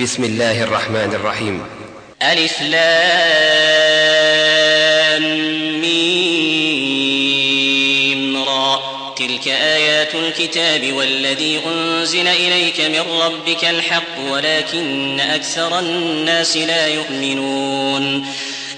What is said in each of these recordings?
بسم الله الرحمن الرحيم. ألف را. تلك آيات الكتاب والذي أنزل إليك من ربك الحق ولكن أكثر الناس لا يؤمنون.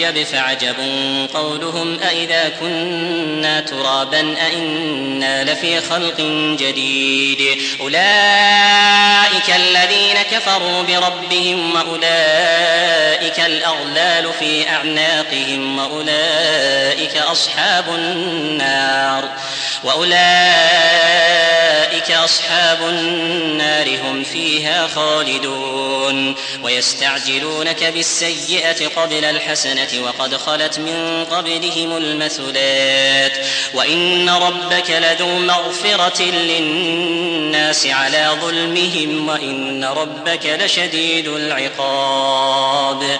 تعجب فعجب قولهم أإذا كنا ترابا أإنا لفي خلق جديد أولئك الذين كفروا بربهم وأولئك الأغلال في أعناقهم وأولئك أصحاب النار وأولئك أصحاب النار هم فيها خالدون ويستعجلونك بالسيئة قبل الحسنة وقد خلت من قبلهم المثلات وإن ربك لذو مغفرة للناس على ظلمهم وإن ربك لشديد العقاب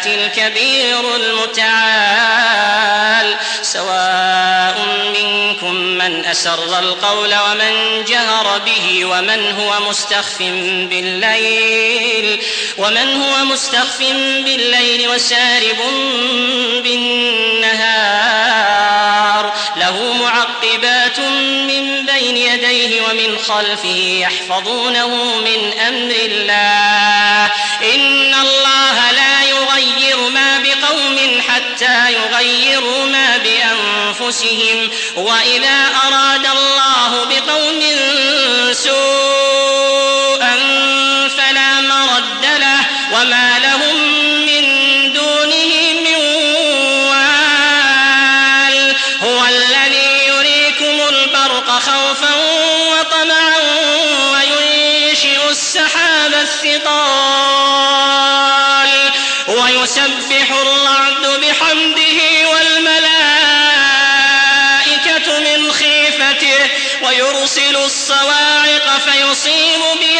والشهادة الكبير المتعال. سواء منكم من أسر القول ومن جهر به ومن هو مستخف بالليل ومن هو مستخف بالليل وسارب بالنهار. له معقبات من بين يديه ومن خلفه يحفظونه من أمر الله. إن الله حتى يغيروا ما بأنفسهم. وإذا أراد الله بقوم سوءا فلا مرد له. وما لهم من دونه من وال. هو الذي يريكم البرق خوفا وطمعا وينشئ السحاب الثقال. ويسبح الرعد ويرسل الصواعق فيصيب بها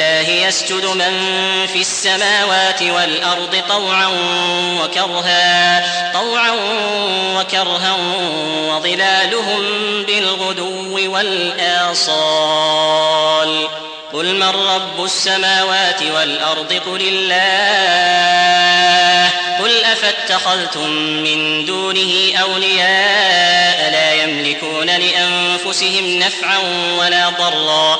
يسجد من في السماوات والأرض طوعا وكرها طوعا وكرها وظلالهم بالغدو والآصال. قل من رب السماوات والأرض؟ قل الله. قل أفاتخذتم من دونه أولياء لا يملكون لأنفسهم نفعا ولا ضرا.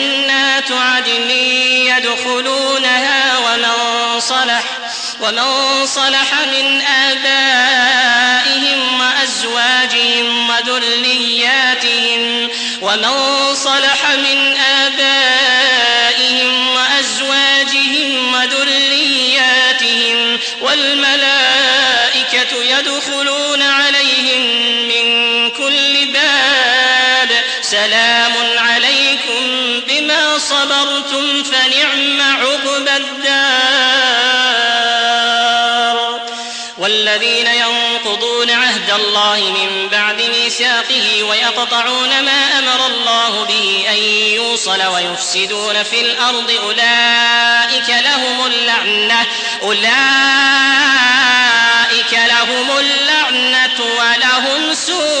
عدن يدخلونها ومن صلح ومن صلح من آبائهم وأزواجهم وذرياتهم. ومن صلح من آبائهم صبرتم فنعم عقبى الدار. والذين ينقضون عهد الله من بعد ميثاقه ويقطعون ما أمر الله به أن يوصل ويفسدون في الأرض أولئك لهم اللعنة أولئك لهم اللعنة ولهم سوء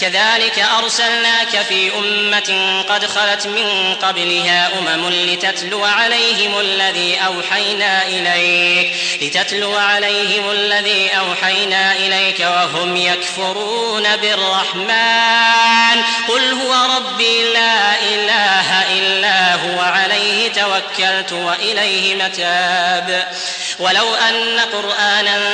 كذلك أرسلناك في أمة قد خلت من قبلها أمم لتتلو عليهم الذي أوحينا إليك لتتلو عليهم الذي أوحينا إليك وهم يكفرون بالرحمن. قل هو ربي لا إله إلا هو عليه توكلت وإليه متاب. ولو أن قرآنا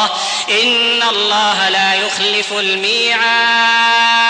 الله إن الله لا يخلف الميعاد.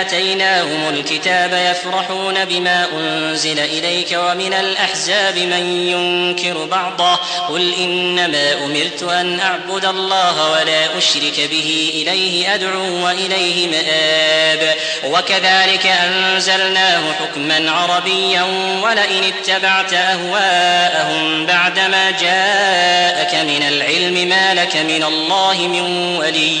آتيناهم الكتاب يفرحون بما أنزل إليك ومن الأحزاب من ينكر بعضه. قل إنما أمرت أن أعبد الله ولا أشرك به إليه أدعو وإليه مآب. وكذلك أنزلناه حكما عربيا ولئن اتبعت أهواءهم بعدما جاءك من العلم ما لك من الله من ولي.